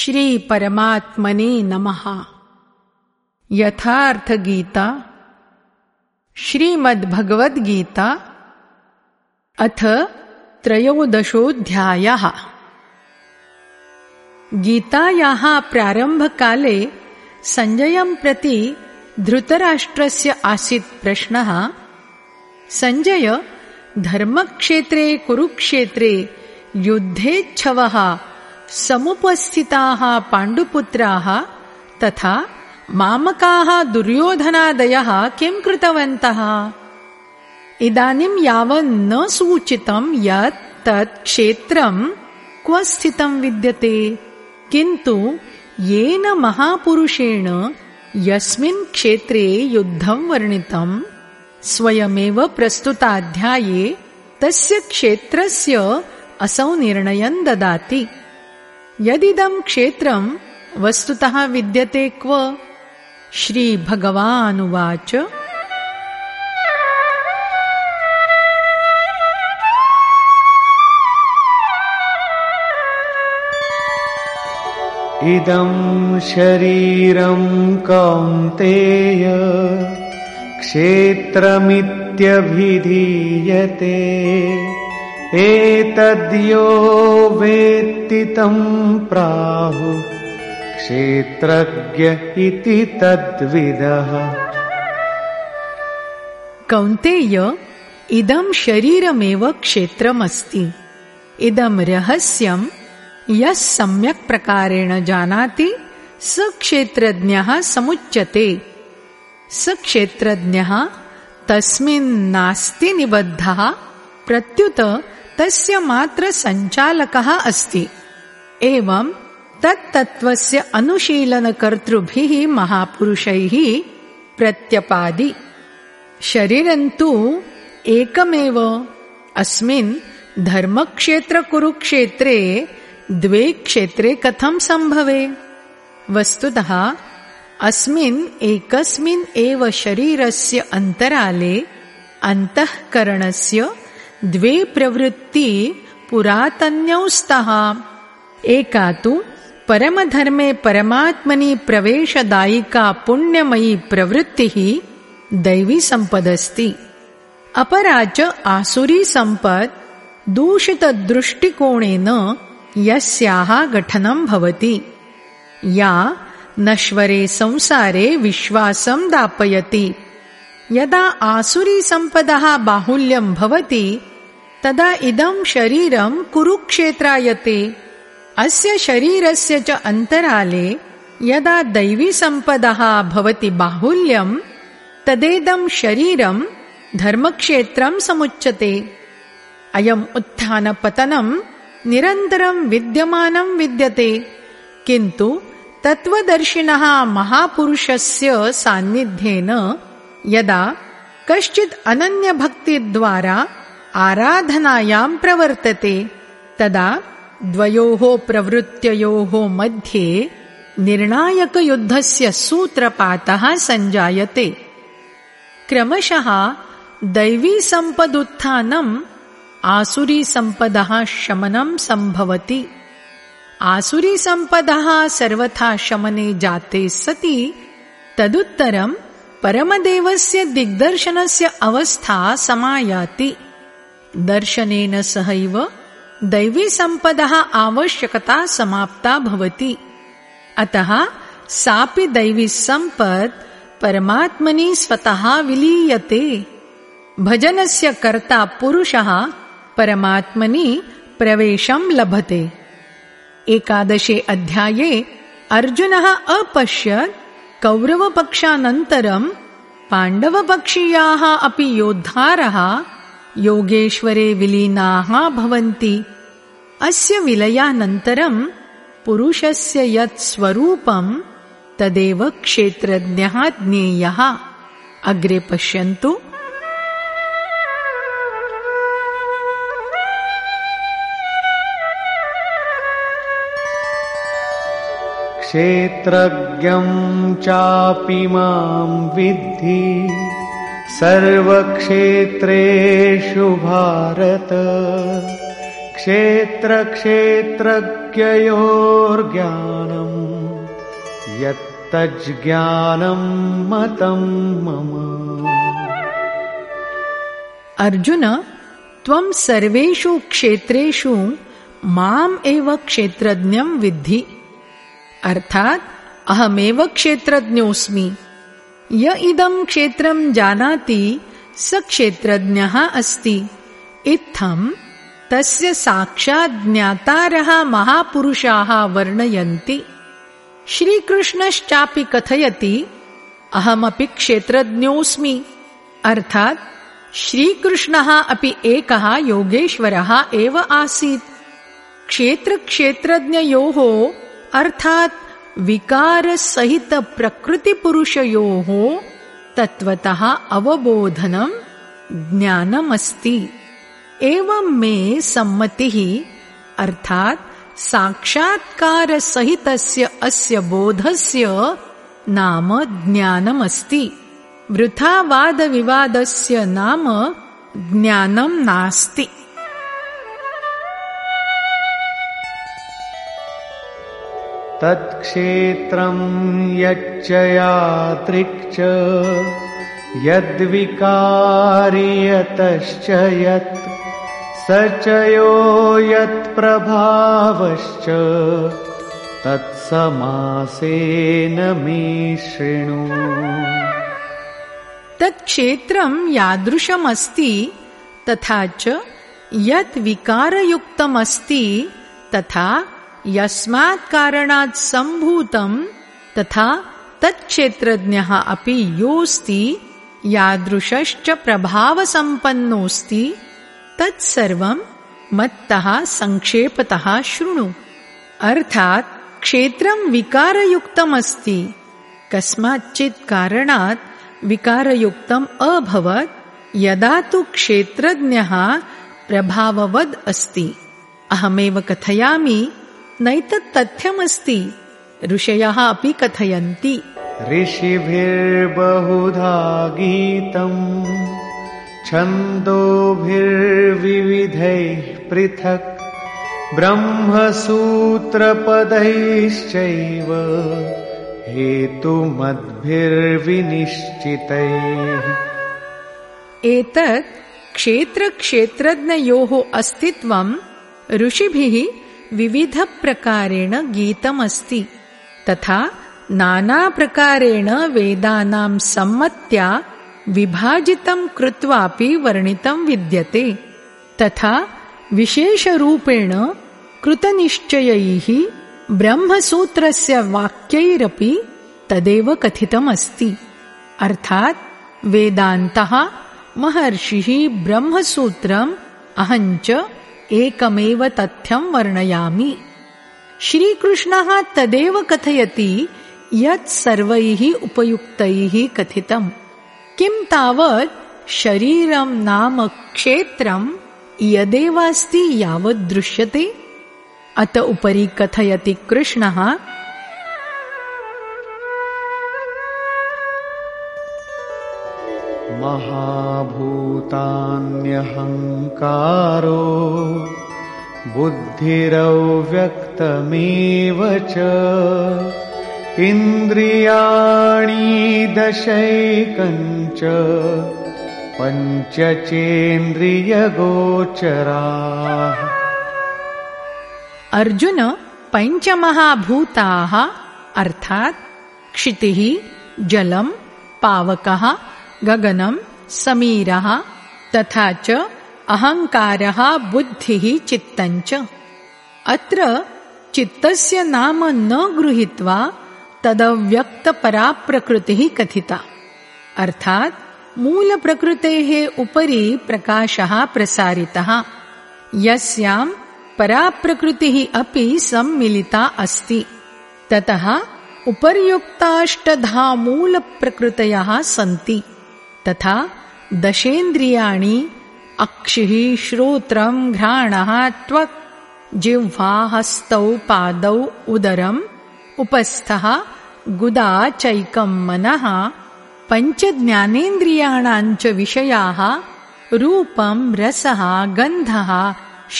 श्रीपरमात्मने नमः। यथार्थगीता श्रीमद्भगवद्गीता अथ त्रयोदशोऽध्यायः। गीतायाः प्रारम्भकाले सञ्जयं प्रति धृतराष्ट्रस्य आसीत् प्रश्नः सञ्जय धर्मक्षेत्रे कुरुक्षेत्रे युद्धेच्छवः समुपस्थिताः पाण्डुपुत्राः तथा मामकाः दुर्योधनादयः किं कृतवन्तः? इदानीं यावन्न सूचितं यत् तत् क्षेत्रं क्व स्थितं विद्यते किन्तु येन महापुरुषेण यस्मिन् क्षेत्रे युद्धं वर्णितं स्वयमेव प्रस्तुताध्याये तस्य क्षेत्रस्य असौ निर्णयं ददाति यदिदं क्षेत्रं वस्तुतः विद्यते क्व? श्रीभगवानुवाच। इदं शरीरं कौन्तेय क्षेत्रमित्यभिधीयते एतद्यो वेत्ति तं प्राहु क्षेत्रज्ञ इति तद्विदः। कौन्तेय इदं शरीरमेव क्षेत्रमस्ति। इदं रहस्यं यः सम्यक् प्रकारेण जानाति स क्षेत्रज्ञः समुच्यते। स क्षेत्रज्ञः तस्मिन्नास्ति निबद्धः प्रत्युत तस्य मात्र सञ्चालकः अस्ति। एवं तत्तत्त्वस्य अनुशीलनकर्तृभिः महापुरुषैः प्रत्यपादि। शरीरन्तु एकमेव। अस्मिन् धर्मक्षेत्रकुरुक्षेत्रे द्वे क्षेत्रे कथं सम्भवे? वस्तुतः अस्मिन् एकस्मिन् एव शरीरस्य अन्तराले अन्तःकरणस्य द्वे प्रवृत्ति पुरातन्यौ एका तु परमधर्मे परमात्मनि प्रवेशदायिका पुण्यमयी प्रवृत्तिः दैवीसम्पदस्ति अपरा च आसुरी सम्पत् दूषितदृष्टिकोणेन यस्याः गठनं भवति। या नश्वरे संसारे विश्वासं दापयति। यदा आसुरीसम्पदः बाहुल्यं भवति तदा इदं शरीरं कुरुक्षेत्रायते। अस्य शरीरस्य च अन्तराले यदा दैवीसम्पदः भवति बाहुल्यं तदेदं शरीरं धर्मक्षेत्रं समुच्यते। अयम् उत्थानपतनं निरन्तरं विद्यमानं विद्यते किन्तु तत्त्वदर्शिनः महापुरुषस्य सान्निध्येन यदा कश्चित् अनन्यभक्तिद्वारा आराधनायां प्रवर्तते तदा द्वयोः प्रवृत्तयोः मध्ये निर्णायकयुद्धस्य सूत्रपातः सञ्जायते। क्रमशः दैवीसम्पदुत्थानम् आसुरीसम्पदः शमनं सम्भवति। आसुरीसम्पदः सर्वथा शमने जाते सति तदुत्तरं परमदेवस्य दिग्दर्शनस्य अवस्था समायाति। दर्शनेन सहैव दैवीसम्पदः आवश्यकता समाप्ता भवति। अतः सापि दैवीसम्पत् परमात्मनि स्वतः विलीयते। भजनस्य कर्ता पुरुषः परमात्मनि प्रवेशं लभते। एकादशे अध्याये अर्जुनः अपश्यत् कौरवपक्षानन्तरं पाण्डवपक्षीयाः अपि योद्धारः योगेश्वरे विलीनाः भवन्ति। अस्य विलयानन्तरं पुरुषस्य यत् स्वरूपं तदेव क्षेत्रज्ञः ज्ञेयः। अग्रे पश्यन्तु क्षेत्रज्ञं चापि माँ विद्धि। सर्वक्षेत्रेषु भारत। क्षेत्रक्षेत्रज्ञयोर्ज्ञानम् यत्तज्ज्ञानम् मतम् मम। अर्जुन, त्वं सर्वेषु क्षेत्रेषु माम् एव विद्धि। अर्थात् अहमेव क्षेत्रज्ञोऽस्मि। य इदं क्षेत्रं जानाति स क्षेत्रज्ञः अस्ति। इत्थम् तस्य साक्षात् ज्ञातारः महापुरुषाः वर्णयन्ति। श्रीकृष्णश्चापि कथयति अहमपि क्षेत्रज्ञोऽस्मि। अर्थात् श्रीकृष्णः अपि एकः योगेश्वरः एव आसीत्। क्षेत्रक्षेत्रज्ञयोः अर्थात् विकारसहितप्रकृतिपुरुषयोः तत्त्वतः अवबोधनं ज्ञानमस्ति। एवं मे सम्मतिः अर्थात् साक्षात्कारसहितस्य अस्य बोधस्य नाम ज्ञानमस्ति। वृथा वादविवादस्य नाम ज्ञानं नास्ति तत्क्षेत्रं यच्च यादृक् यद्विकार्यतश्च यत् स च यो यत्प्रभावश्च तत्समासेन मे शृणु। तत्क्षेत्रं यादृशमस्ति तथा च यत् विकारयुक्तमस्ति तथा यस्मात् कारणात् सम्भूतं तथा तत्क्षेत्रज्ञः अपि योऽस्ति यादृशश्च प्रभावसम्पन्नोऽस्ति तत्सर्वं मत्तः सङ्क्षेपतः शृणु। अर्थात् क्षेत्रं विकारयुक्तमस्ति। कस्माच्चित् कारणात् विकारयुक्तम् अभवत् यदा तु क्षेत्रज्ञः प्रभाववद् अस्ति। अहमेव कथयामि नैतत् तथ्यमस्ति ऋषयः अपि कथयन्ति। ऋषिभिर्बहुधा गीतम् छन्दोभिर्विविधैः पृथक् ब्रह्मसूत्रपदैश्चैव हेतुमद्भिर्विनिश्चितैः। एतत् क्षेत्रक्षेत्रज्ञयोः अस्तित्वं ऋषिभिः विविधप्रकारेण गीतमस्ति। तथा नानाप्रकारेण वेदानां सम्मत्या विभाजितं कृत्वापि वर्णितं विद्यते। तथा विशेषरूपेण कृतनिश्चयैः ब्रह्मसूत्रस्य वाक्यैरपि तदेव कथितमस्ति। अर्थात् वेदान्तः महर्षिः ब्रह्मसूत्रम् अहञ्च एकमेव तथ्यं वर्णयामि। श्रीकृष्णः तदेव कथयति यत् सर्वैः उपयुक्तैः कथितम्। किं तावत् शरीरं नाम क्षेत्रं यदेवास्ति यावद्दृश्यते? अत उपरि कथयति कृष्णः महाभूतान्यहङ्कारो बुद्धिरव्यक्तमेव च। इन्द्रियाणि दशैकञ्च पञ्चचेन्द्रियगोचराः। अर्जुन पञ्चमहाभूताः अर्थात् क्षितिः जलम् पावकः गगनं समीरः तथा च अहङ्कारः बुद्धिः चित्तञ्च अत्र चित्तस्य नाम न गृहीत्वा तदव्यक्तपराप्रकृतिः कथिता। अर्थात् मूलप्रकृतेः उपरि प्रकाशः प्रसारितः। यस्यां पराप्रकृतिः अपि सम्मिलिता अस्ति। ततः उपर्युक्ताष्टधा मूलप्रकृतयः सन्ति तथा दशेन्द्रियाणि अक्षिः श्रोत्रं घ्राणः त्वक् जिह्वा हस्तौ पादौ उदरम् उपस्थः गुदा चैकं मनः पञ्चज्ञानेन्द्रियाणाञ्च विषयाः रूपं रसः गन्धः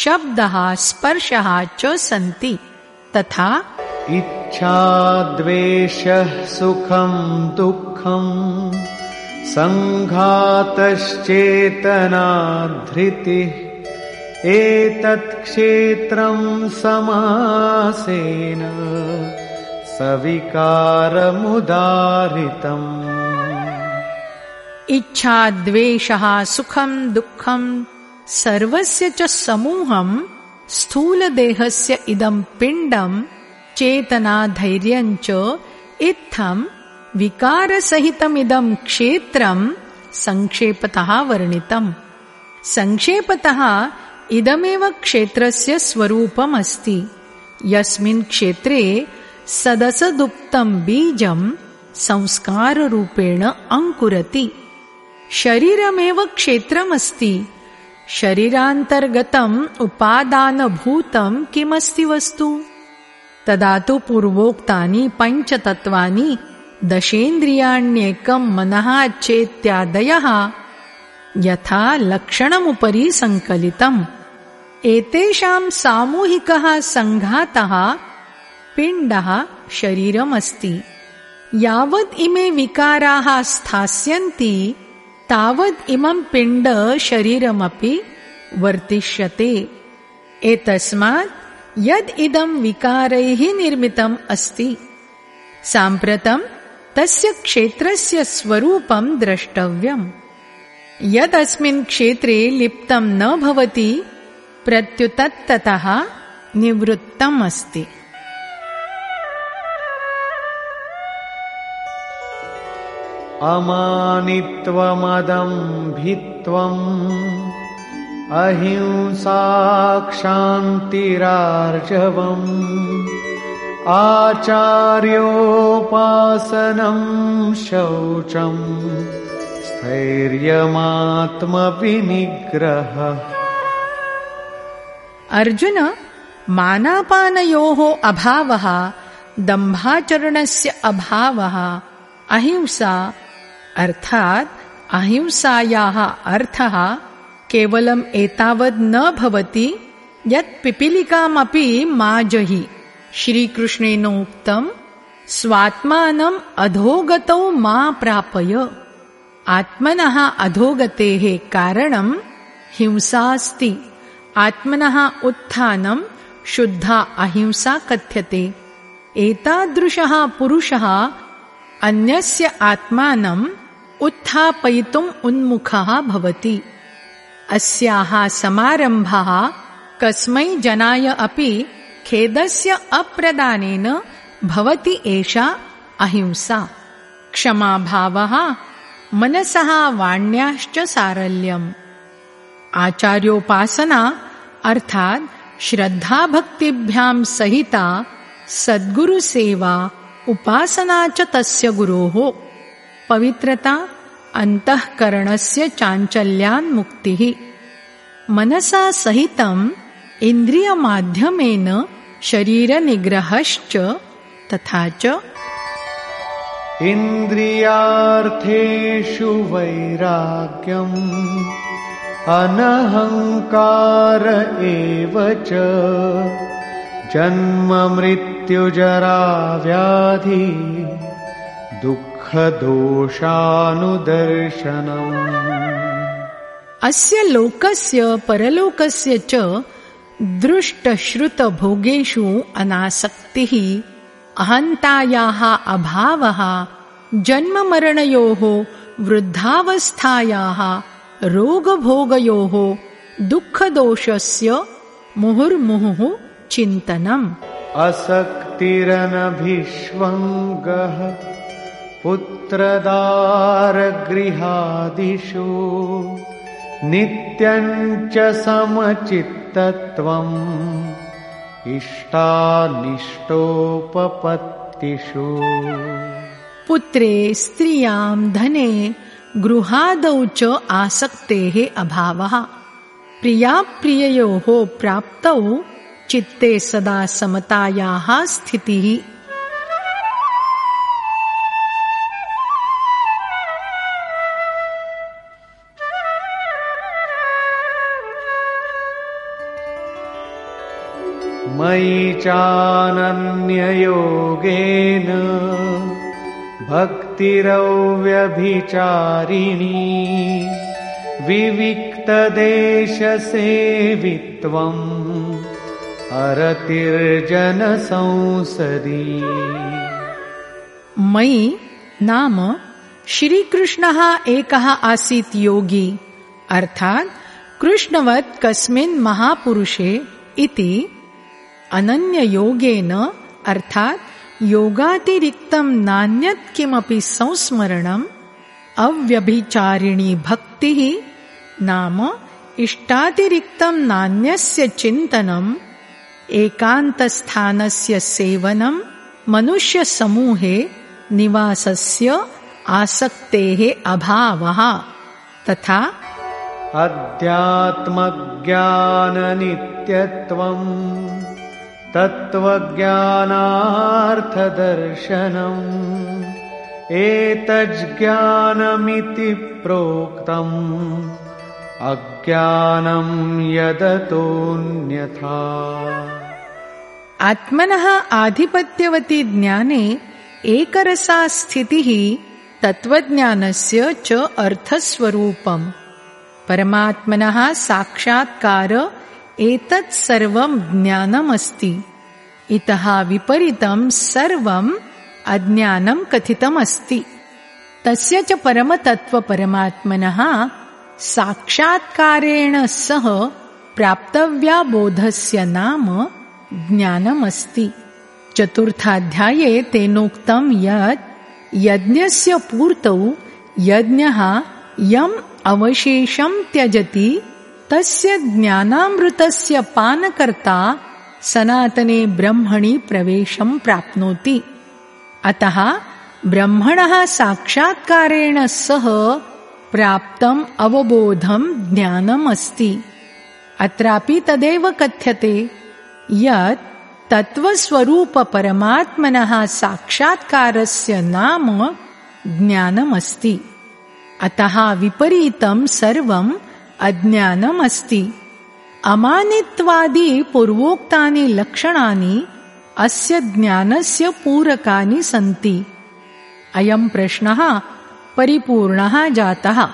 शब्दः स्पर्शः च सन्ति तथा इच्छाद्वेषः सुखं दुःखम् सङ्घातश्चेतनाधृतिः एतत् क्षेत्रम् समासेन सविकारमुदारितम्। इच्छाद्वेषः सुखम् दुःखम् सर्वस्य च समूहम् स्थूलदेहस्य इदम् पिण्डम् चेतनाधैर्यञ्च इत्थम् विकारसहितमिदम् क्षेत्रम् सङ्क्षेपतः वर्णितम्। सङ्क्षेपतः इदमेव क्षेत्रस्य स्वरूपमस्ति। यस्मिन् क्षेत्रे सदसदुक्तम् बीजम् संस्काररूपेण अङ्कुरति। शरीरमेव क्षेत्रमस्ति। शरीरान्तर्गतम् उपादानभूतम् किमस्ति वस्तु? तदा तु पूर्वोक्तानि पञ्चतत्त्वानि दशेन्द्रियाण्येकम् मनः चेत्यादयः यथा लक्षणमुपरि सङ्कलितम्। एतेषाम् सामूहिकः सङ्घातः पिण्डः शरीरमस्ति। यावत् इमे विकाराः स्थास्यन्ति तावद् इमम् पिण्ड शरीरमपि वर्तिष्यते। एतस्मात् यद् इदम् विकारैः निर्मितम् अस्ति। साम्प्रतम् तस्य क्षेत्रस्य स्वरूपम् द्रष्टव्यम्। यदस्मिन् क्षेत्रे लिप्तम् न भवति प्रत्युतत्ततः निवृत्तम् अस्ति अमानित्वमदम्भित्वम् अहिंसाक्षान्तिरार्जवम् आचार्योपासनम् शौचम् स्थैर्यमात्मविनिग्रह। अर्जुन मानापानयोः अभावः दम्भाचरणस्य अभावः अहिंसा अर्थात् अहिंसायाः अर्थः केवलम् एतावद् न भवति यत् पिपीलिकामपि मा जहि श्रीकृष्णेन उक्तम् स्वात्मानम् अधोगतौ मा प्रापय। आत्मनः अधोगतेः कारणम् हिंसास्ति आत्मनः उत्थानम् शुद्धा अहिंसा कथ्यते। एतादृशः पुरुषः अन्यस्य आत्मानम् उत्थापयितुम् उन्मुखः भवति। अस्याः समारम्भः कस्मै जनाय अपि खेदस्य अप्रदानेन भवति एषा अहिंसा। क्षमाभावः मनसः वाण्याश्च सारल्यम्। आचार्योपासना अर्थात् श्रद्धाभक्तिभ्याम् सहिता सद्गुरुसेवा उपासना च तस्य गुरोः। पवित्रता अन्तःकरणस्य चाञ्चल्यान्मुक्तिः मनसा सहितम् इन्द्रियमाध्यमेन शरीरनिग्रहश्च तथा च इन्द्रियार्थेषु वैराग्यम् अनहङ्कार एव च। जन्ममृत्युजराव्याधि अस्य लोकस्य परलोकस्य च दृष्टश्रुतभोगेषु अनासक्तिः अहन्तायाः अभावः जन्ममरणयोः वृद्धावस्थायाः रोगभोगयोः दुःखदोषस्य मुहुर्मुहुः चिन्तनम्। असक्तिरनभिष्वङ्गः पुत्रदारगृहादिषु नित्यञ्च इष्टानिष्टोपपत्तिषु। पुत्रे स्त्रियाम् धने गृहादौ च आसक्तेः अभावः। प्रियाप्रिययोः प्राप्तौ चित्ते सदा समतायाः स्थितिः मयि चानन्ययोगेन भक्तिरव्यभिचारिणी विविक्तदेशसेवित्वम् अरतिर्जनसंसदी मयि नाम श्रीकृष्णः एकः आसीत् योगी अर्थात् कृष्णवत् कस्मिन् महापुरुषे इति अनन्ययोगेन अर्थात् योगातिरिक्तं नान्यत् किमपि संस्मरणम्, अव्यभिचारिणी भक्तिः नाम इष्टातिरिक्तं नान्यस्य चिन्तनम्, एकान्तस्थानस्य सेवनं मनुष्यसमूहे निवासस्य आसक्तेः अभावः, तथा अध्यात्मज्ञाननित्यत्वम्। तत्त्वज्ञानार्थदर्शनम् एतज्ज्ञानमिति प्रोक्तम् अज्ञानम् यदतोऽन्यथा आत्मनः आधिपत्यवति ज्ञाने एकरसा स्थितिः तत्त्वज्ञानस्य च अर्थस्वरूपम्। परमात्मनः साक्षात्कार एतत् सर्वं ज्ञानमस्ति। इतः विपरीतं सर्वम् अज्ञानं कथितमस्ति। तस्य च परमतत्त्वपरमात्मनः साक्षात्कारेण सह प्राप्तव्याबोधस्य नाम ज्ञानमस्ति। चतुर्थाध्याये तेनोक्तं यत् यज्ञस्य पूर्तौ यज्ञः यम् अवशेषं त्यजति तस्य ज्ञानामृतस्य पानकर्ता सनातने ब्रह्मणि प्रवेशं प्राप्नोति। अतः ब्रह्मणः साक्षात्कारेण सह प्राप्तम् अवबोधं ज्ञानम् अस्ति। अत्रापि तदेव कथ्यते यत् तत्त्वस्वरूपपरमात्मनः साक्षात्कारस्य नाम ज्ञानमस्ति। अतः विपरीतं सर्वम् अज्ञानमस्ति। अमानित्वादि पूर्वोक्तानि लक्षणानि अस्य ज्ञानस्य पूरकानि सन्ति। अयं प्रश्नः परिपूर्णः जातः।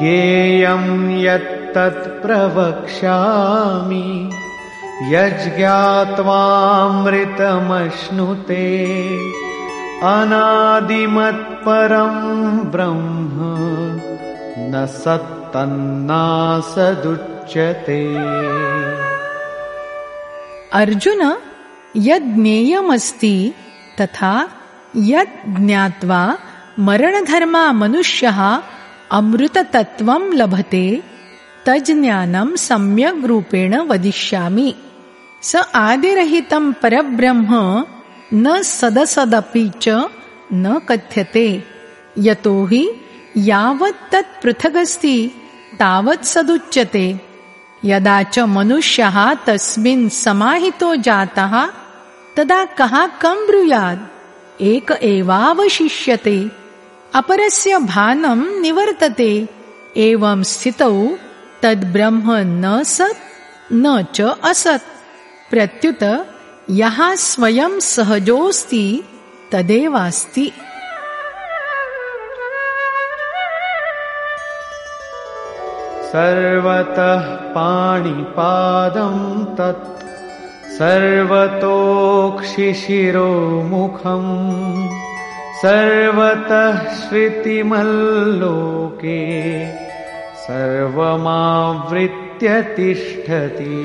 ज्ञेयम् यत्तत् प्रवक्ष्यामि न सत्तन्नासदुच्यते। अर्जुन यज्ञेयमस्ति तथा यत् ज्ञात्वा मरणधर्मा मनुष्यः अमृततत्त्वं लभते तज्ज्ञानं सम्यग् रूपेण वदिष्यामि स आदिरहितं परब्रह्म न सदसदपि च न कथ्यते। यतो हि यावत् तत् पृथगस्ति तावत् सदुच्यते। यदा च मनुष्यः तस्मिन् समाहितो जातः तदा कः कं ब्रूयात्? एक एवावशिष्यते। अपरस्य भानं निवर्तते। एवं स्थितौ तद्ब्रह्म न सत् न च असत् प्रत्युत यः स्वयं सहजोऽस्ति तदेवास्ति। सर्वतः पाणिपादं तत् सर्वतोक्षिशिरोमुखम् सर्वतः श्रुतिमल्लोके सर्वमावृत्य तिष्ठति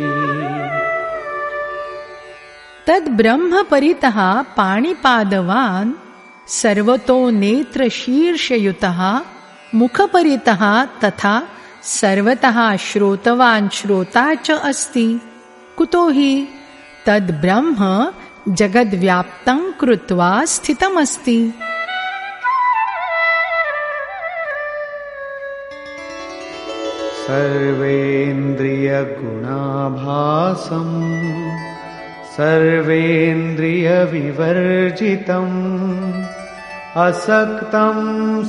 तद्ब्रह्म परितः पाणिपादवान् सर्वतो नेत्रशीर्षयुतः मुखपरितः तथा सर्वतः श्रोतवान् श्रोता च अस्ति। कुतो हि तद्ब्रह्म जगद्व्याप्तं कृत्वा स्थितमस्ति। सर्वेन्द्रियगुणाभासम् सर्वेन्द्रियविवर्जितम् असक्तं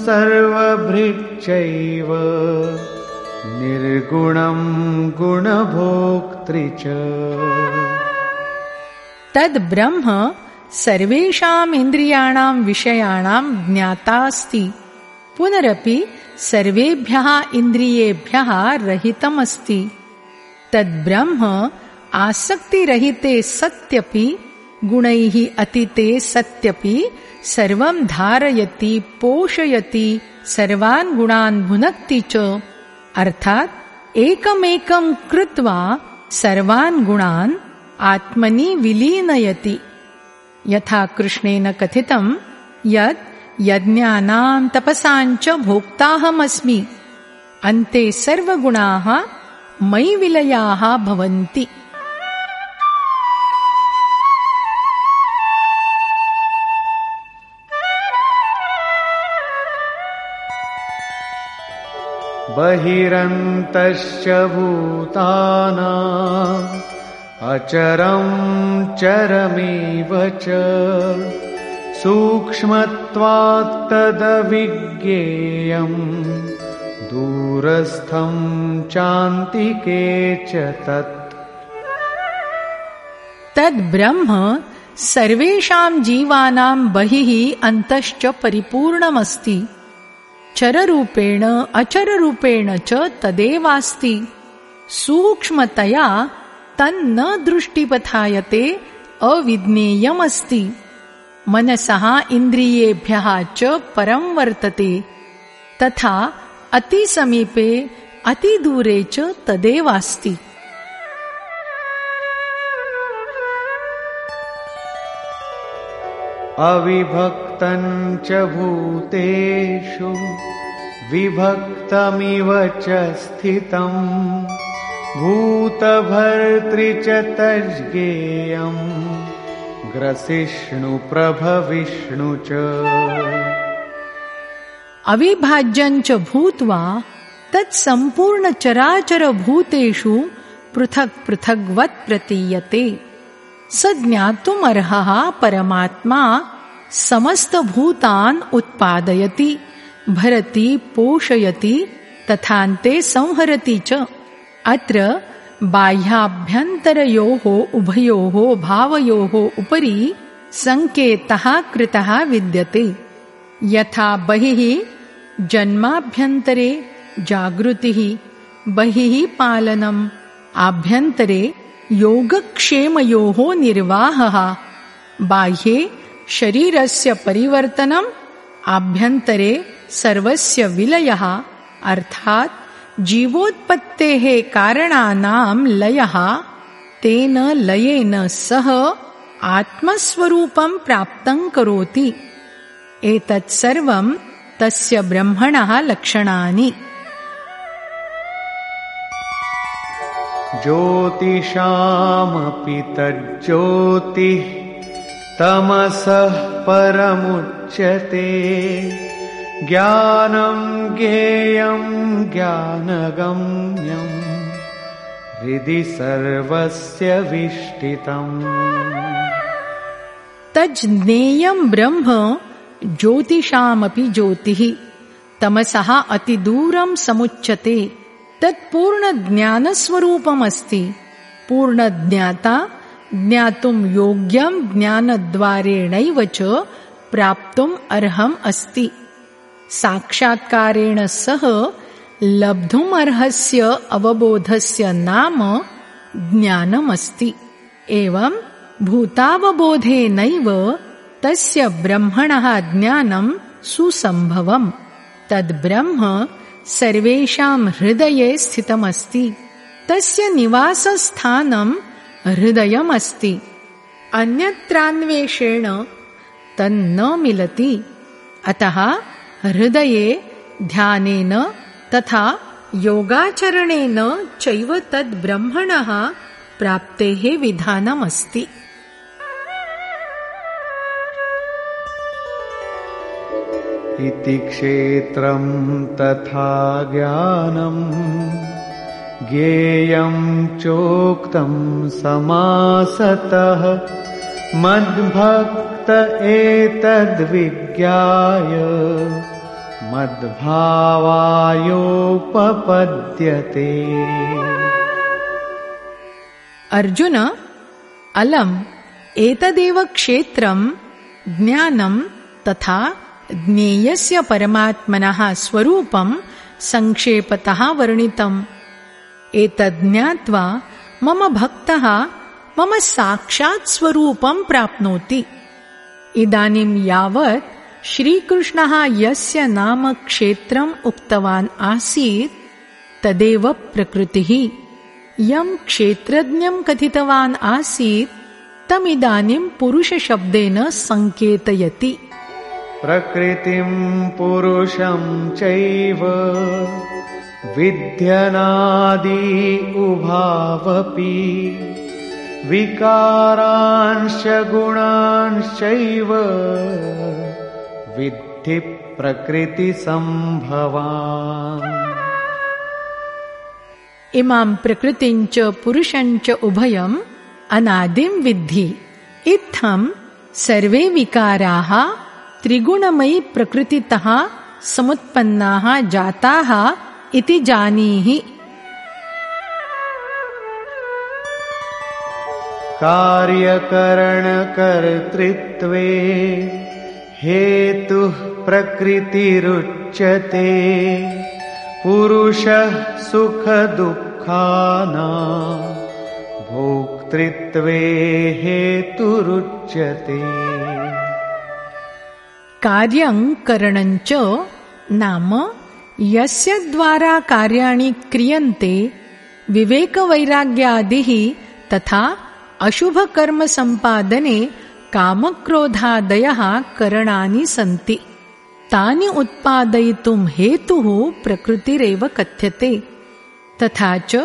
सर्वभृच्चैव निर्गुणं गुणभोक्तृ च तद्ब्रह्म सर्वेषाम् इन्द्रियाणां विषयाणां ज्ञाता अस्ति पुनरपि सर्वेभ्यः इन्द्रियेभ्यः रहितमस्ति। तद्ब्रह्म आसक्तिरहिते सत्यपि गुणैः अतिते सत्यपि सर्वं धारयति पोषयति सर्वान् गुणान् भुनक्ति च अर्थात् एकमेकं कृत्वा सर्वान् गुणान् आत्मनि विलीनयति। यथा कृष्णेन कथितं यत् यज्ञानां तपसाञ्च भोक्ताहमस्मि। अन्ते सर्वगुणाः मयि विलयाः भवन्ति बहिरन्तश्च भूताना अचरं चरमेव च सूक्ष्मत्वात्तदविज्ञेयम् दूरस्थं चान्तिके च तत्। तद्ब्रह्म सर्वेषां जीवानां बहिः अन्तश्च परिपूर्णमस्ति चररूपेण अचररूपेण च तदेवास्ति। सूक्ष्मतया तन्न दृष्टिपथायते अविज्ञेयमस्ति। मनसः इन्द्रियेभ्यः च परं वर्तते। तथा अतिसमीपे अतिदूरे च तदेवास्ति अविभक्तञ्च भूतेषु विभक्तमिव च स्थितम्। भूतभर्तृ च। तज्ज्ञेयम् ग्रसिष्णुप्रभविष्णु च अविभाज्यञ्च भूत्वा तत्सम्पूर्णचराचरभूतेषु पृथक् पृथग्वत् प्रतीयते स ज्ञातुमर्हः परमात्मा समस्तभूतान् उत्पादयति भरति पोषयति तथान्ते संहरति च। अत्र बाह्याभ्यन्तरयोः उभयोः भावयोः उपरि सङ्केतः कृतः विद्यते। यथा बहिः जन्माभ्यन्तरे जागृतिः बहिः पालनम् आभ्यन्तरे योगक्षेमयोः निर्वाहः। बाह्ये शरीरस्य परिवर्तनम् आभ्यन्तरे सर्वस्य विलयः अर्थात् जीवोत्पत्तेः कारणानां लयः तेन लयेन सह आत्मस्वरूपं प्राप्तं करोति। एतत् सर्वं तस्य ब्रह्मणः लक्षणानि ज्योतिषामपि तज्ज्योतिः तमसः परमुच्यते। ज्ञानं ज्ञेयं ज्ञानगम्यम् हृदि सर्वस्य विष्टितम्। तज्ज्ञेयं ब्रह्म ज्योतिषामपि ज्योतिः तमसः अतिदूरं समुच्यते तत्पूर्णज्ञानस्वरूपमस्ति पूर्णज्ञाता ज्ञातुं योग्यं ज्ञानद्वारेणैव च प्राप्तुम् अर्हम् अस्ति। साक्षात्कारेण सह लब्धुमर्हस्य अवबोधस्य नाम ज्ञानमस्ति। एवं भूतावबोधेनैव तस्य ब्रह्मणः ज्ञानं सुसम्भवम्। तद्ब्रह्म सर्वेषां हृदये स्थितमस्ति। तस्य निवासस्थानं हृदयमस्ति। अन्यत्रान्वेषेण तन्न मिलति। अतः हृदये ध्यानेन तथा योगाचरणेन चैव तद्ब्रह्मणः प्राप्तेः विधानमस्ति इति क्षेत्रं तथा ज्ञानम् ज्ञेयं चोक्तं समासतः। मद्भक्तेष्वभिधीयते भक्त एतद्विज्ञाय मद्भावायोपपद्यते। अर्जुन अलम् एतदेव क्षेत्रं ज्ञानं तथा ज्ञेयस्य परमात्मनः स्वरूपं संक्षेपतः वर्णितम्। एतज्ज्ञात्वा मम भक्तः मम साक्षात् स्वरूपं प्राप्नोति। इदानीं यावत् श्रीकृष्णः यस्य नाम क्षेत्रम् उक्तवान् आसीत् तदेव प्रकृतिः। यं क्षेत्रज्ञं कथितवान् आसीत् तमिदानीं पुरुषशब्देन सङ्केतयति प्रकृतिं पुरुषं चैव विध्यनादि उभावपि विकारांश गुणांश्चैव विद्धि प्रकृतिसम्भवा इमां प्रकृतिञ्च पुरुषञ्च उभयम् अनादिं विद्धि। इत्थं सर्वे विकाराः त्रिगुणमयि प्रकृतितः समुत्पन्नाः जाताः इति जानीहि। कार्यकरणकर्तृत्वे हेतुः प्रकृतिरुच्यते। पुरुषः सुखदुःखाना भोक्तृत्वे हेतुरुच्यते। कार्यं करणञ्च नाम यस्य द्वारा कार्याणि क्रियन्ते विवेकवैराग्यादिः तथा अशुभकर्मसम्पादने कामक्रोधादयः करणानि सन्ति। तानि उत्पादयितुं हेतुः प्रकृतिरेव कथ्यते। तथा च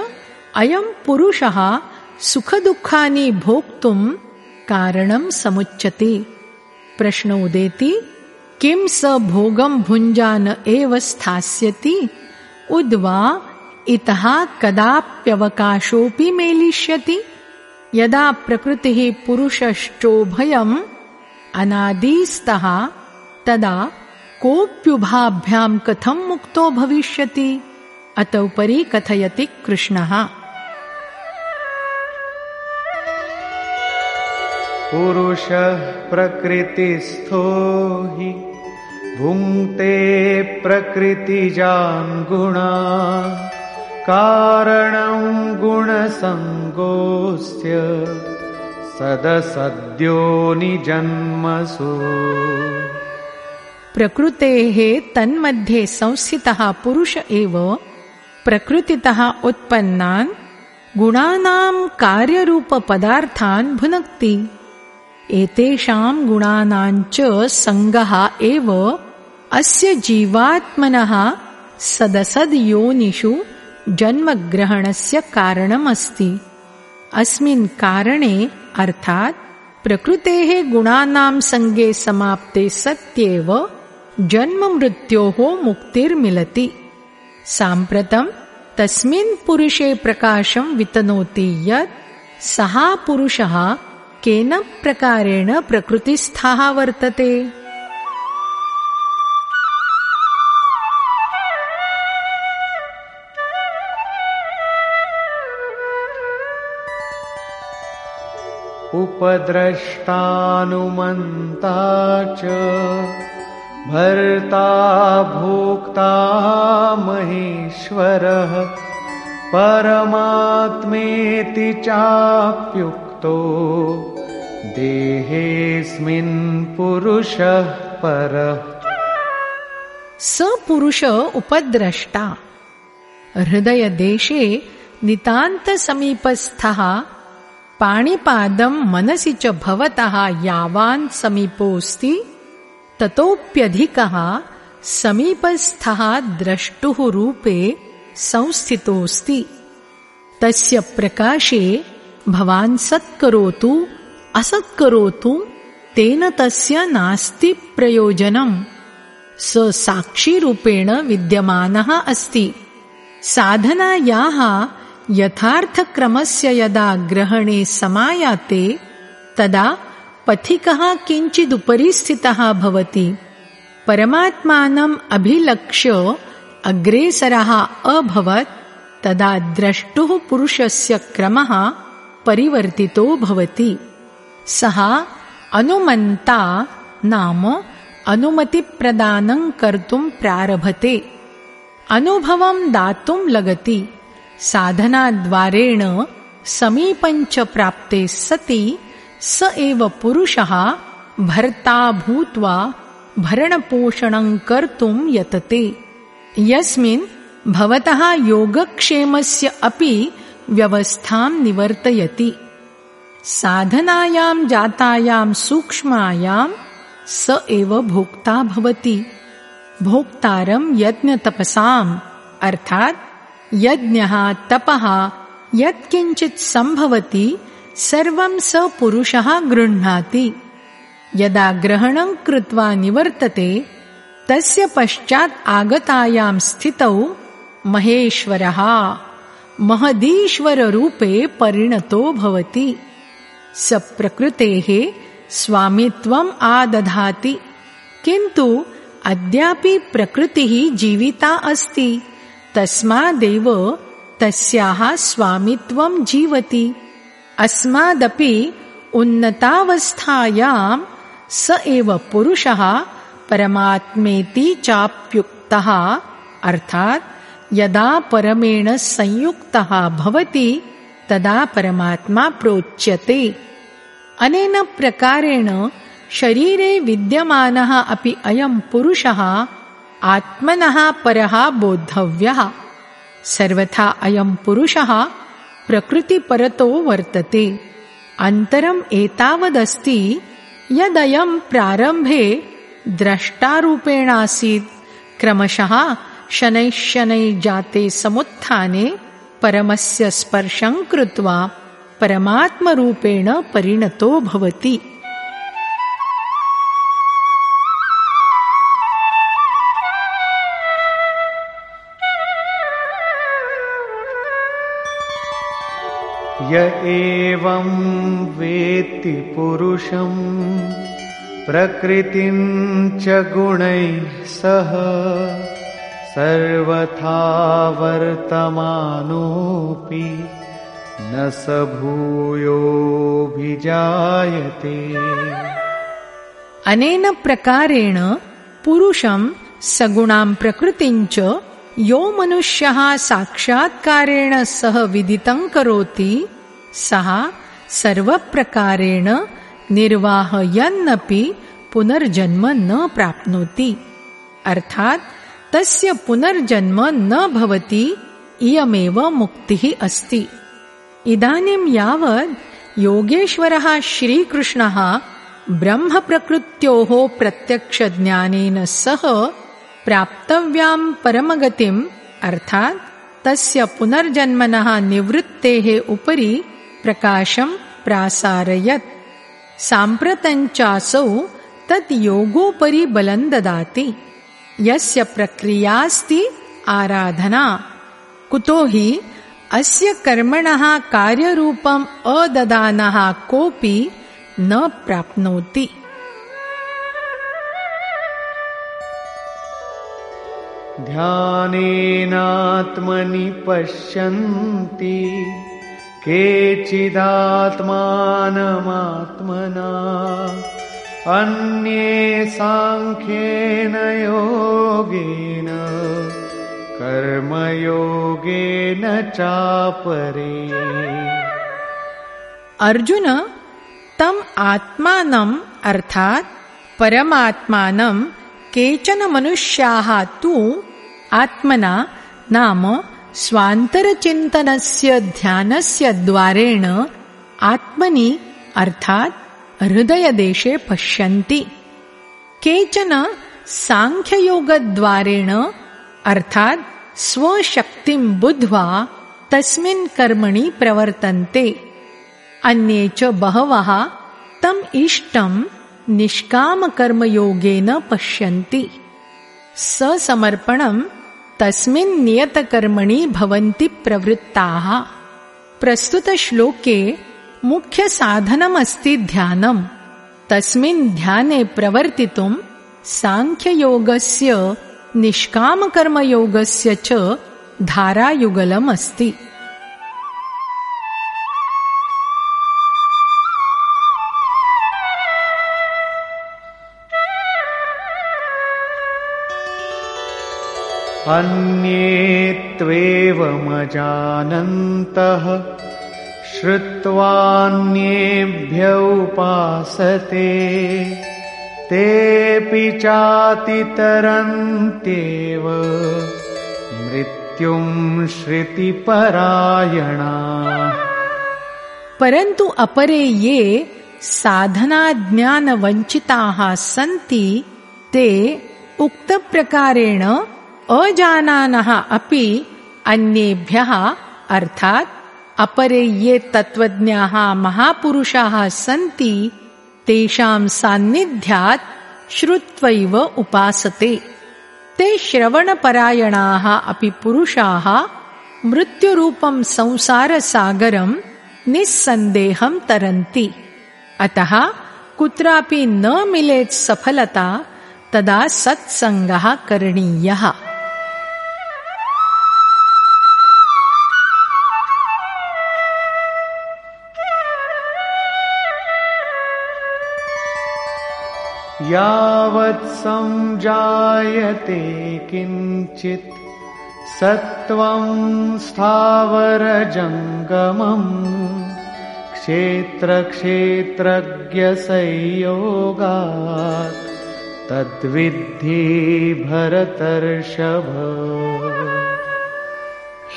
अयं पुरुषः सुखदुःखानि भोक्तुं कारणं समुच्यते। प्रश्न उदेति किं स भोगं भुञ्जान एव स्थास्यति? उद्वा, इतः कदाप्यवकाशोऽपि मेलिष्यति। यदा प्रकृतिः पुरुषश्चोभयम् अनादिस्तः, तदा कोऽप्युभाभ्यां कथं मुक्तो भविष्यति? अत उपरि कथयति कृष्णः। पुरुषः प्रकृतिस्थो हि भुङ्क्ते प्रकृतिजान् गुणा कारणं गुणसङ्गोऽस्य सदसद्यो निजन्मसु। प्रकृतेः तन्मध्ये संस्थितः पुरुष एव प्रकृतितः उत्पन्नान् गुणानां कार्यरूपपदार्थान् भुनक्ति। एतेषां गुणानाञ्च सङ्गः एव अस्य जीवात्मनः सदसद्योनिषु जन्मग्रहणस्य कारणमस्ति। अस्मिन् कारणे अर्थात् प्रकृतेः गुणानां सङ्गे समाप्ते सत्येव जन्ममृत्योः मुक्तिर्मिलति। साम्प्रतं तस्मिन् पुरुषे प्रकाशं वितनोति यत् सः पुरुषः केन प्रकारेण प्रकृतिस्थः वर्तते। उपद्रष्टानुमन्ता च भर्ता भोक्ता महेश्वरः परमात्मेति चाप्युक्तो देहेऽस्मिन् पुरुषः परः। स पुरुष उपद्रष्टा। हृदयदेशे नितान्तसमीपस्थः पाणिपादं मनसि च भवतः यावान् समीपोऽस्ति ततोऽप्यधिकः समीपस्थः द्रष्टुः रूपे संस्थितोऽस्ति। तस्य प्रकाशे भवान् सत्करोतु असत्करोतु तेन तस्य नास्ति प्रयोजनम्। स साक्षीरूपेण विद्यमानः अस्ति। साधनायाः यथार्थक्रमस्य यदा ग्रहणे समायाते तदा पथिकः किञ्चिदुपरि स्थितः भवति। परमात्मानम् अभिलक्ष्य अग्रेसरः अभवत् तदा द्रष्टुः पुरुषस्य क्रमः परिवर्तितो भवति। सः अनुमन्ता नाम अनुमतिप्रदानं कर्तुं प्रारभते। अनुभवं दातुं लगति साधनाद्वारेण समीपञ्च प्राप्ते सति स एव पुरुषः भर्ता भूत्वा भरणपोषणं कर्तुं यतते। यस्मिन् भवतः योगक्षेमस्य अपि व्यवस्थां निवर्तयति। साधनायां जातायां सूक्ष्मायां स एव भोक्ता भवति। भोक्तारं यज्ञतपसाम् अर्थात् यज्ञः तपः यत्किञ्चित् सम्भवति सर्वं स पुरुषः गृह्णाति। यदा ग्रहणं कृत्वा निवर्तते तस्य पश्चात् आगतायां स्थितौ महेश्वरः महदीश्वररूपे परिणतो भवति। स प्रकृतेः स्वामित्वम् आदधाति किन्तु अद्यापि प्रकृतिः जीविता अस्ति तस्मादेव तस्याः स्वामित्वं जीवति। अस्मादपि उन्नतावस्थायां स एव पुरुषः परमात्मेति चाप्युक्तः अर्थात् यदा परमेण संयुक्तः भवति तदा परमात्मा प्रोच्यते। अनेन प्रकारेण शरीरे विद्यमानः अपि अयं पुरुषः आत्मनः परः बोद्धव्यः। सर्वथा अयं पुरुषः प्रकृतिपरतो वर्तते। अन्तरम् एतावदस्ति यदयं प्रारम्भे द्रष्टारूपेणासीत्। क्रमशः शनैः शनैः जाते समुत्थाने परमस्य स्पर्शं कृत्वा परमात्मरूपेण परिणतो भवति य एवं वेत्ति पुरुषम् प्रकृतिं च गुणैः सह सर्वथा वर्तमानोऽपि न स भूयोऽभिजायते। अनेन प्रकारेण पुरुषं सगुणां प्रकृतिञ्च यो मनुष्यः साक्षात्कारेण सह विदितं करोति सः सर्वप्रकारेण निर्वाहयन्नपि पुनर्जन्म न प्राप्नोति। अर्थात् तस्य पुनर्जन्म न भवति, इयमेव मुक्तिः अस्ति। इदानीं यावत् योगेश्वरः श्रीकृष्णः ब्रह्मप्रकृत्योः प्रत्यक्षज्ञानेन सह प्राप्तव्यां परमगतिम्, अर्थात् तस्य पुनर्जन्मनः निवृत्तेः उपरि प्रकाशं प्रासारयत्। साम्प्रतञ्चासौ तत् योगोपरि बलं ददाति। यस्य प्रक्रियास्ति आराधना। कुतो हि अस्य कर्मणः कार्यरूपम् अददानः कोऽपि न प्राप्नोति। ध्यानेनात्मनि पश्यन्ति केचिदात्मानमात्मना अन्ये साङ्ख्येन योगेन कर्मयोगेन चापरे। अर्जुन तम् आत्मानम् अर्थात् परमात्मानं केचन मनुष्याः तु आत्मना नाम स्वान्तरचिन्तनस्य ध्यानस्य द्वारेण आत्मनि अर्थात् हृदयदेशे पश्यन्ति। केचन साङ्ख्ययोगद्वारेण अर्थात् स्वशक्तिं बुद्ध्वा तस्मिन् कर्मणि प्रवर्तन्ते। अन्ये च बहवः तम् इष्टं निष्कामकर्मयोगेन पश्यन्ति। ससमर्पणं तस्मिन् नियतकर्मणि भवन्ति प्रवृत्ताः। प्रस्तुतश्लोके मुख्यसाधनमस्ति ध्यानम्। तस्मिन् ध्याने प्रवर्तितुं साङ्ख्ययोगस्य निष्कामकर्मयोगस्य च धारायुगलमस्ति अन्ये त्वेवमजानन्तः श्रुत्वान्येभ्य उपासते। तेऽपि चातितरन्त्येव मृत्युं श्रुतिपरायणा। परन्तु अपरे ये साधनाज्ञानवञ्चिताः सन्ति ते उक्तप्रकारेण अजानानः अपि अन्येभ्यः अर्थात् अपरे ये तत्त्वज्ञाः महापुरुषाः सन्ति तेषां सान्निध्यात् श्रुत्वैव उपासते। ते श्रवणपरायणाः अपि पुरुषाः मृत्युरूपं संसारसागरं निस्सन्देहं तरन्ति। अतः कुत्रापि न मिलेत् सफलता तदा सत्सङ्गः करणीयः यावत् संजायते किञ्चित् सत्त्वं स्थावरजङ्गमम् क्षेत्रक्षेत्रज्ञसंयोगात् तद्विद्धि भरतर्षभ।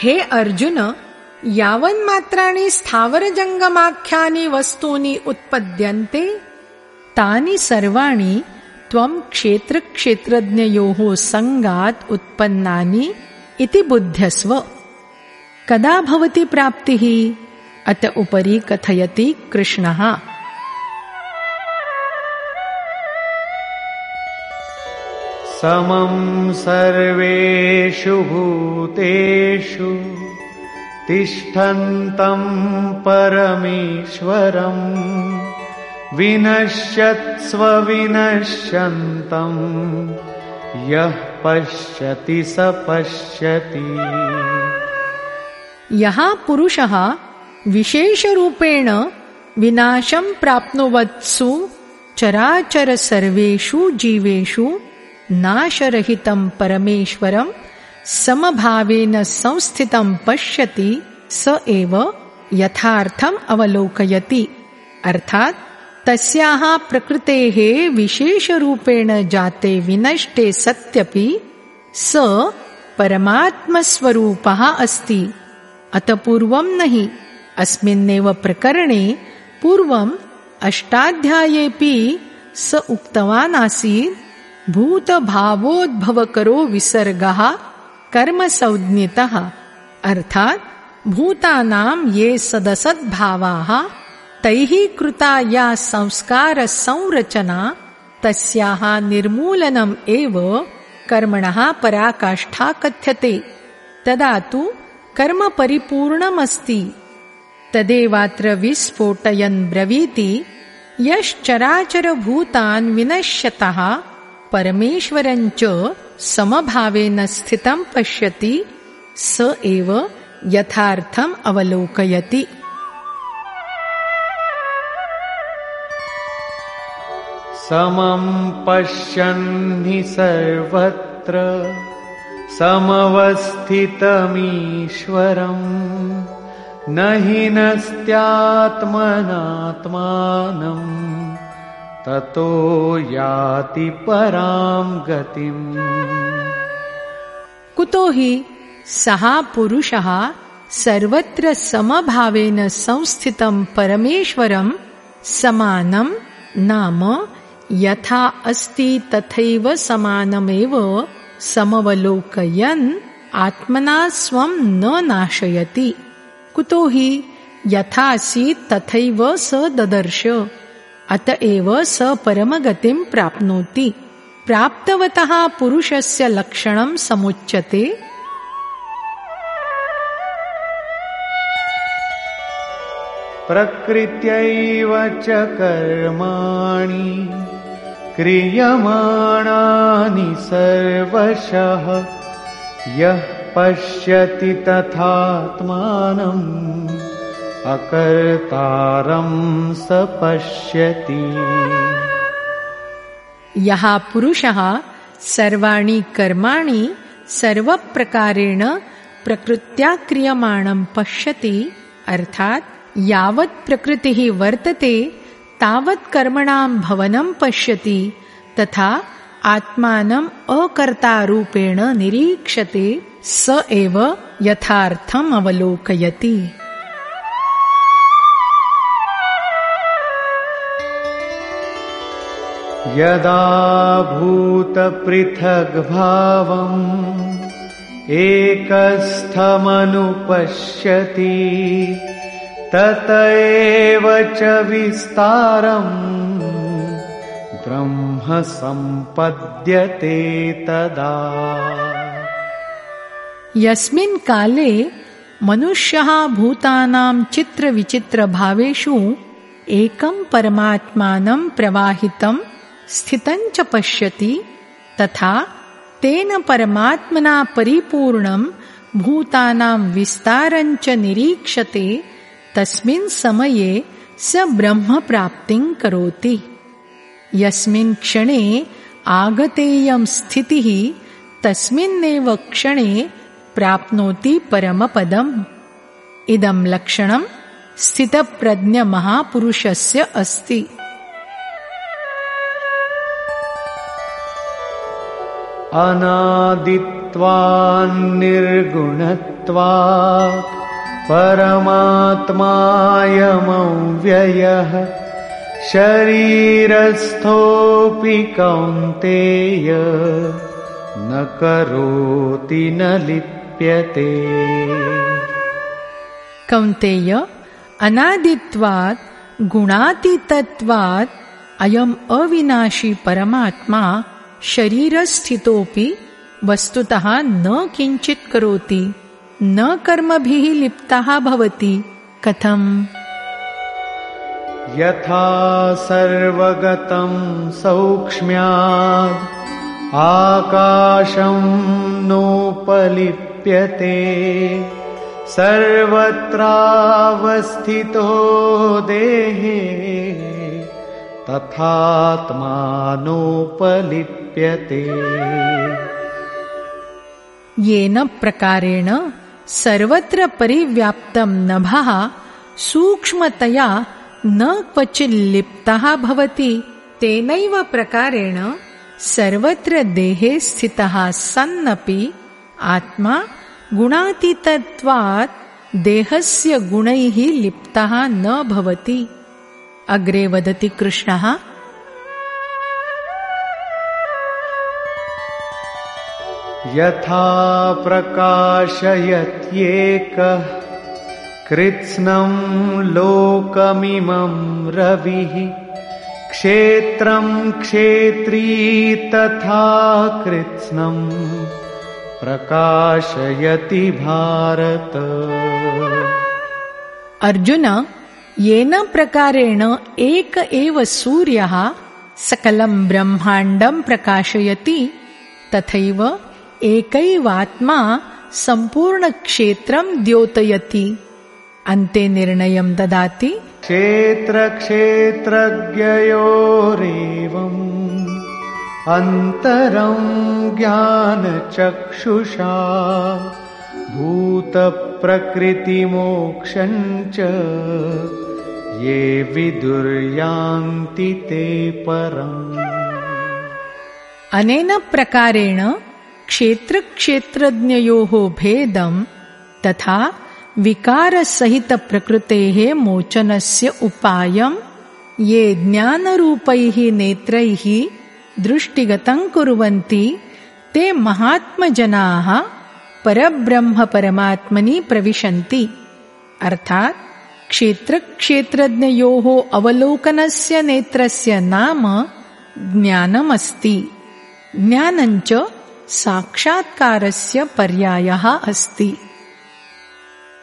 हे अर्जुन यावन्मात्राणि स्थावरजङ्गमाख्यानि वस्तूनि उत्पद्यन्ते तानि सर्वाणि त्वं क्षेत्रक्षेत्रज्ञयोः सङ्गात् उत्पन्नानि इति बुध्यस्व कदा भवति प्राप्तिः? अत उपरि कथयति कृष्णः। समं सर्वेषु भूतेषु तिष्ठन्तं परमेश्वरम् यः पुरुषः विशेषरूपेण विनाशं प्राप्नुवत्सु चराचर सर्वेषु जीवेषु नाशरहितं परमेश्वरं समभावेन संस्थितं पश्यति स एव यथार्थम् अवलोकयति। अर्थात् तस्याः प्रकृतेः विशेषरूपेण जाते विनष्टे सत्यपि स परमात्मस्वरूपः अस्ति। अत पूर्वं न हि अस्मिन्नेव प्रकरणे पूर्वम् अष्टाध्यायेऽपि स उक्तवान् आसीत्, भूतभावोद्भवकरो विसर्गः कर्मसंज्ञितः। अर्थात्, भूतानां ये सदसद्भावाः तैः कृता या संस्कारसंरचना तस्याः निर्मूलनम् एव कर्मणः पराकाष्ठा कथ्यते। तदा तु कर्म परिपूर्णमस्ति। तदेवात्र विस्फोटयन् ब्रवीति यश्चराचरभूतान् विनश्यतः परमेश्वरञ्च समभावेन स्थितं पश्यति स एव यथार्थम् अवलोकयति समं पश्यन्नि सर्वत्र समवस्थितमीश्वरम्। न हि नस्त्यात्मनात्मानम्। ततो याति परां गतिम्। कुतो हि सः पुरुषः सर्वत्र समभावेन संस्थितं परमेश्वरं समानं नाम यथा अस्ति तथैव समानमेव समवलोकयन् आत्मना स्वं न नाशयति। कुतो हि यथासीत् तथैव स ददर्श अत एव स परमगतिं प्राप्नोति। प्राप्तवतः पुरुषस्य लक्षणं समुच्यते। प्रकृत्यैव च कर्माणि क्रियमाणानि सर्वशः। यः पश्यति तथात्मानम् अकर्तारं स पश्यति। यः पुरुषः सर्वाणि कर्माणि सर्वप्रकारेण प्रकृत्या क्रियमाणं पश्यति अर्थात् यावत् प्रकृतिः वर्तते तावत् कर्मणां भवनं पश्यति तथा आत्मानम् अकर्तारूपेण निरीक्षते स एव यथार्थम् अवलोकयति। यदा भूतपृथग्भावम् एकस्थमनुपश्यति तत एव च विस्तारम् ब्रह्म सम्पद्यते तदा। यस्मिन् काले मनुष्यः भूतानां चित्रविचित्रभावेषु एकं परमात्मानं प्रवाहितं स्थितं च पश्यति तथा तेन परमात्मना परिपूर्णं भूतानां विस्तारञ्च निरीक्षते तस्मिन् समये स ब्रह्मप्राप्तिं करोति। यस्मिन् क्षणे आगतेयं स्थितिः तस्मिन्नेव क्षणे प्राप्नोति परमपदम्। इदं लक्षणं स्थितप्रज्ञमहापुरुषस्य अस्ति। अनादित्वान्निर्गुणत्वात् परमात्मायमव्ययः शरीरस्थोऽपि कौन्तेय न करोति न लिप्यते। कौन्तेय अनादित्वात् गुणातीतत्वात् अयम् अविनाशी परमात्मा शरीरस्थितोऽपि वस्तुतः न किञ्चित् करोति न कर्मभिः लिप्तः भवति। कथम्? यथा सर्वगतं सौक्ष्म्याद् आकाशं नोपलिप्यते। सर्वत्रावस्थितो देहे तथात्मानोपलिप्यते। येन प्रकारेण सर्वत्र परिव्याप्तं नभः सूक्ष्मतया न क्वचिल्लिप्तः भवति। तेनैव प्रकारेण सर्वत्र देहे स्थितः सन्नपि आत्मा गुणातीतत्वात् देहस्य गुणैः लिप्तः न भवति। अग्रे वदति कृष्णः यथा प्रकाशयत्येकः कृत्स्नं लोकमिमं रविः क्षेत्रं क्षेत्री तथा कृत्स्नं प्रकाशयति भारत। अर्जुन येन प्रकारेण एक एव सूर्यः सकलं ब्रह्माण्डं प्रकाशयति तथैव एकैवात्मा सम्पूर्णक्षेत्रं द्योतयति। अन्ते निर्णयं ददाति। क्षेत्रक्षेत्रज्ञयोरेवम्। अन्तरं ज्ञानचक्षुषा। भूतप्रकृतिमोक्षं च ये विदुर्यान्ति ते परम्। अनेन प्रकारेण क्षेत्रक्षेत्रज्ञयोः भेदं तथा विकारसहितप्रकृतेः मोचनस्य उपायं ये ज्ञानरूपैः नेत्रैः दृष्टिगतं कुर्वन्ति ते महात्मजनाः परब्रह्मपरमात्मनि प्रविशन्ति। अर्थात् क्षेत्रक्षेत्रज्ञयोः अवलोकनस्य नेत्रस्य नाम ज्ञानमस्ति। ज्ञानञ्च साक्षात्कारस्य पर्यायः अस्ति।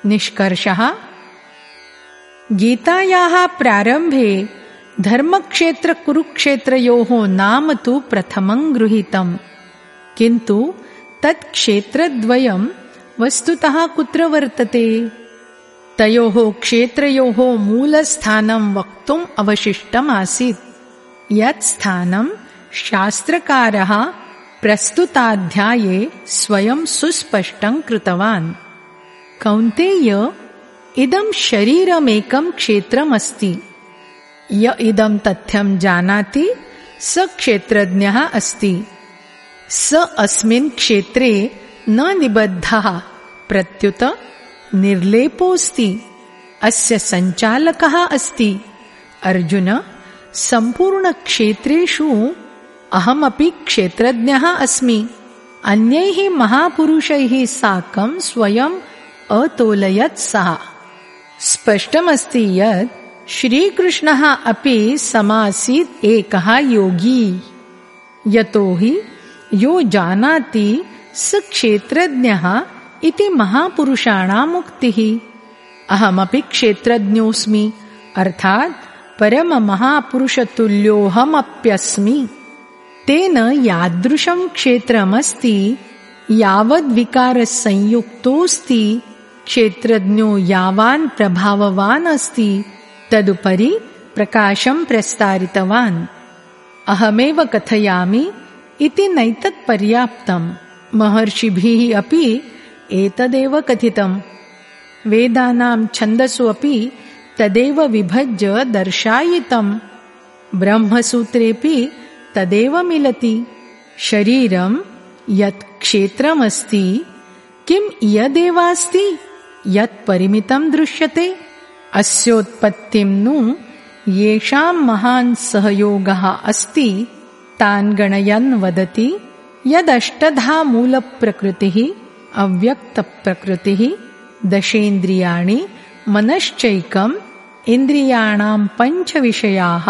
निष्कर्षः गीतायाः प्रारम्भे धर्मक्षेत्रकुरुक्षेत्रयोः नाम तु प्रथमं गृहीतम्। किन्तु तत् क्षेत्रद्वयं वस्तुतः कुत्र वर्तते? तयोः क्षेत्रयोः मूलस्थानं वक्तुम् अवशिष्टमासीत् यत् स्थानं शास्त्रकारः प्रस्तुताध्याये स्वयं सुस्पष्टं कृतवान्। कौन्तेय इदं शरीरमेकं क्षेत्रमस्ति। य इदं तथ्यं जानाति स क्षेत्रज्ञः अस्ति। स अस्मिन् क्षेत्रे न निबद्धः प्रत्युत निर्लेपोऽस्ति। अस्य सञ्चालकः अस्ति। अर्जुन सम्पूर्णक्षेत्रेषु अहमपि क्षेत्रज्ञः अस्मि। अन्यैः महापुरुषैः साकं स्वयम् अतोलयत् सः। स्पष्टमस्ति यत् श्रीकृष्णः अपि समासीत् एकः योगी। यतोहि यो जानाति स क्षेत्रज्ञः इति महापुरुषाणाम् उक्तिः अहमपि क्षेत्रज्ञोऽस्मि। अर्थात् परममहापुरुषतुल्योऽहमप्यस्मि तेन यादृशं क्षेत्रमस्ति यावद्विकारसंयुक्तोऽस्ति क्षेत्रज्ञो यावान् प्रभाववान् अस्ति तदुपरि प्रकाशं प्रस्तारितवान्। अहमेव कथयामि इति नैतत् पर्याप्तम् महर्षिभिः अपि एतदेव कथितम्। वेदानां छन्दसु अपि तदेव विभज्य दर्शायितम्। ब्रह्मसूत्रेऽपि तदेव मिलति शरीरं यत् क्षेत्रमस्ति किम् इयदेवास्ति यत् परिमितं दृश्यते। अस्योत्पत्तिं नु येषां महान् सहयोगः अस्ति। तान् गणयन् वदति यदष्टधा मूलप्रकृतिः अव्यक्तप्रकृतिः दशेन्द्रियाणि मनश्चैकम् इन्द्रियाणां पञ्चविषयाः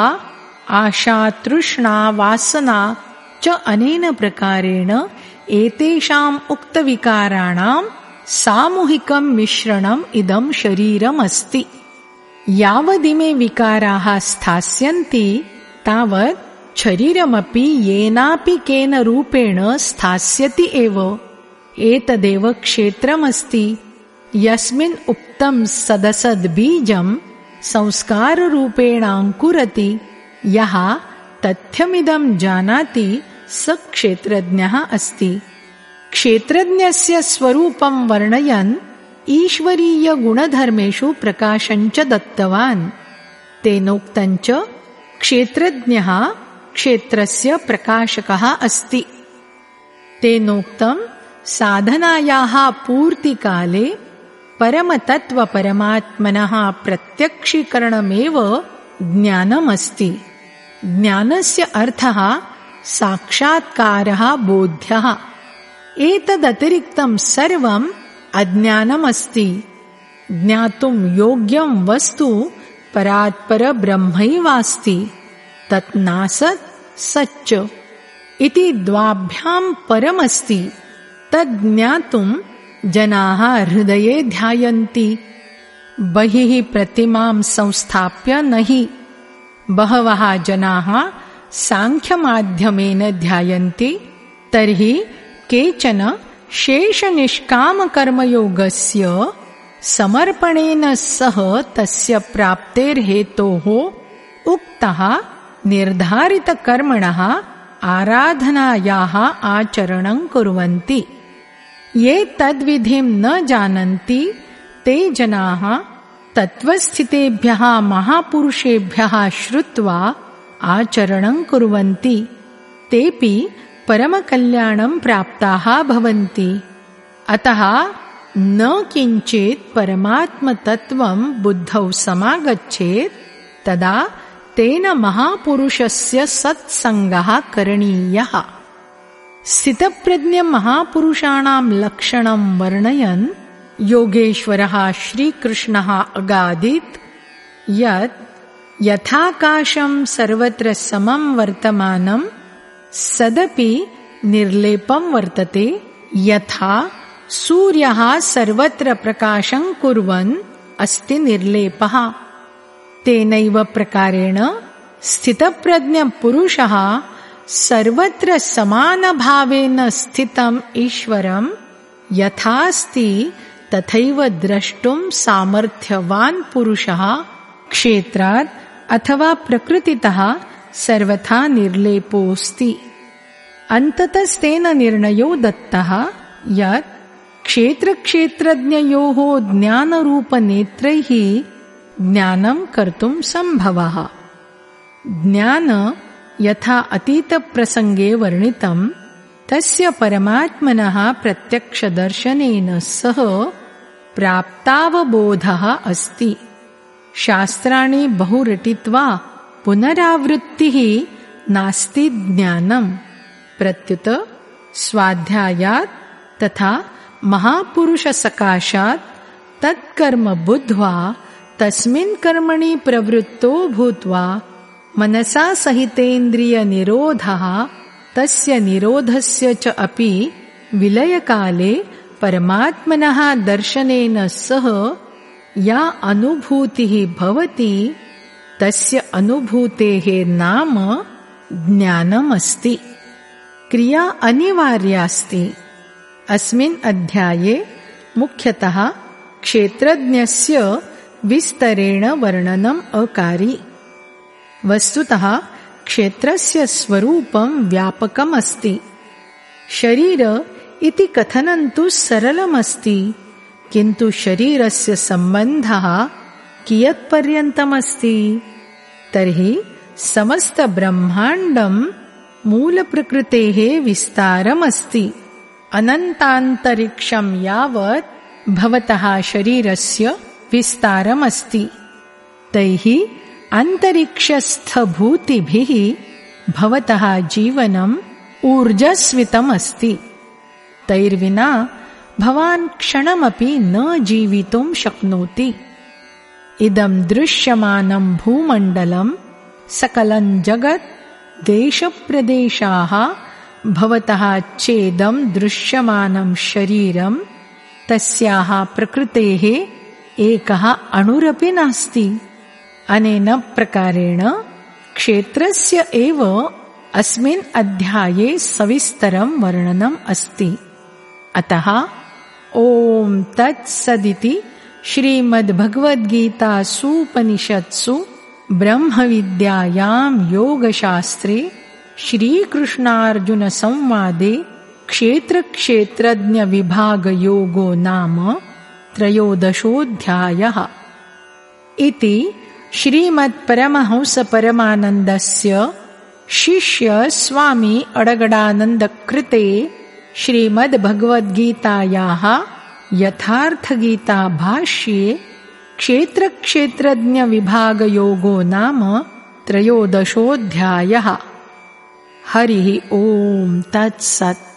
आशातृष्णावासना च अनेन प्रकारेण एतेषाम् उक्तविकाराणां सामूहिकं मिश्रणम् इदं शरीरमस्ति। यावदिमे विकाराः स्थास्यन्ति तावत् शरीरमपि येनापि केन रूपेण स्थास्यति एव। एतदेव क्षेत्रमस्ति। यस्मिन् उक्तं सदसद्बीजं संस्काररूपेणाङ्कुरति यः तथ्यमिदं जानाति स क्षेत्रज्ञः अस्ति। क्षेत्रज्ञस्य स्वरूपं वर्णयन् ईश्वरीयगुणधर्मेषु प्रकाशञ्च दत्तवान्। तेनोक्तञ्च क्षेत्रज्ञः क्षेत्रस्य प्रकाशकः अस्ति। तेनोक्तम् साधनायाः पूर्तिकाले परमतत्त्वपरमात्मनः प्रत्यक्षीकरणमेव ज्ञानमस्ति ज्ञानस्य अर्थः साक्षात्कारः बोध्यः। एतदतिरिक्तं सर्वम् अज्ञानमस्ति। ज्ञातुं योग्यं वस्तु परात्परब्रह्मैवास्ति। तत् नासत् सच्च। इति द्वाभ्यां परमस्ति। तज्ज्ञातुं जनाः हृदये ध्यायन्ति। बहिः प्रतिमां संस्थाप्य न हि बहवः जनाः साङ्ख्यमाध्यमेन ध्यायन्ति, तर्हि केचन शेषनिष्कामकर्मयोगस्य समर्पणेन सह तस्य प्राप्तेर्हेतोः उक्तः निर्धारितकर्मणः आराधनायाः आचरणं कुर्वन्ति। ये तद्विधिं न जानन्ति, ते जनाः तत्त्वस्थितेभ्यः महापुरुषेभ्यः श्रुत्वा आचरणं कुर्वन्ति तेऽपि परमकल्याणं प्राप्ताः भवन्ति। अतः न किञ्चित् परमात्मतत्त्वं बुद्धौ समागच्छेत् तदा तेन महापुरुषस्य सत्सङ्गः करणीयः। स्थितप्रज्ञमहापुरुषाणां लक्षणं वर्णयन् योगेश्वरः श्रीकृष्णः अगादीत् यत् यथाकाशं सर्वत्र समं वर्तमानं सदपि निर्लेपं वर्तते यथा सूर्यः सर्वत्र प्रकाशं कुर्वन् अस्ति निर्लेपः। तेनैव प्रकारेण स्थितप्रज्ञपुरुषः सर्वत्र समानभावेन स्थितम् ईश्वरम् यथास्ति तथैव द्रष्टुम् सामर्थ्यवान् पुरुषः क्षेत्रात् अथवा प्रकृतितः सर्वथा निर्लेपोऽस्ति। अन्ततस्तेन निर्णयो दत्तः यत् क्षेत्रक्षेत्रज्ञयोः ज्ञानरूपनेत्रैः ज्ञानं कर्तुं सम्भवः। ज्ञान यथा अतीतप्रसङ्गे वर्णितं तस्य परमात्मनः प्रत्यक्षदर्शनेन सह प्राप्तावबोधः अस्ति। शास्त्राणि बहु रटित्वा पुनरावृत्तिः नास्ति ज्ञानम्। प्रत्युत स्वाध्यायात् तथा महापुरुषसकाशात् तत्कर्म बुद्ध्वा तस्मिन् कर्मणि प्रवृत्तो भूत्वा मनसा सहितेन्द्रियनिरोधः तस्य निरोधस्य च अपि विलयकाले परमात्मनः दर्शनेन सह या अनुभूतिः भवति तस्य अनुभूतेः नाम ज्ञानमस्ति। क्रिया अनिवार्यास्ति। अस्मिन् अध्याये मुख्यतः क्षेत्रज्ञस्य विस्तरेण वर्णनम् अकारि। वस्तुतः क्षेत्रस्य स्वरूपं व्यापकम् अस्ति शरीर इति कथनं तु सरलमस्ति किन्तु शरीरस्य सम्बन्धः कियत्पर्यन्तमस्ति? तर्हि समस्तब्रह्माण्डम् मूलप्रकृतेः विस्तारमस्ति। अनन्तान्तरिक्षं यावत् भवतः शरीरस्य विस्तारमस्ति। तैः अन्तरिक्षस्थभूतिभिः भवतः जीवनम् ऊर्जस्वितमस्ति तैर्विना भवान् क्षणमपि न जीवितुं शक्नोति। इदं दृश्यमानं भूमण्डलं सकलं जगत् देशप्रदेशाः भवतः चेदं दृश्यमानं शरीरं तस्याः प्रकृतेः एकः अणुरपि नास्ति। अनेन प्रकारेण क्षेत्रस्य एव अस्मिन् अध्याये सविस्तरं वर्णनम् अस्ति अतः ॐ तत्सदिति श्रीमद्भगवद्गीतासूपनिषत्सु ब्रह्मविद्यायां योगशास्त्रे श्रीकृष्णार्जुनसंवादे क्षेत्रक्षेत्रज्ञविभागयोगो नाम त्रयोदशोऽध्यायः इति श्रीमत्परमहंसपरमानन्दस्य शिष्य स्वामी अडगडानन्दकृते श्रीमद्भगवद्गीतायाः यथार्थगीताभाष्ये क्षेत्रक्षेत्रज्ञविभागयोगो नाम त्रयोदशोऽध्यायः। हरिः ॐ तत्सत्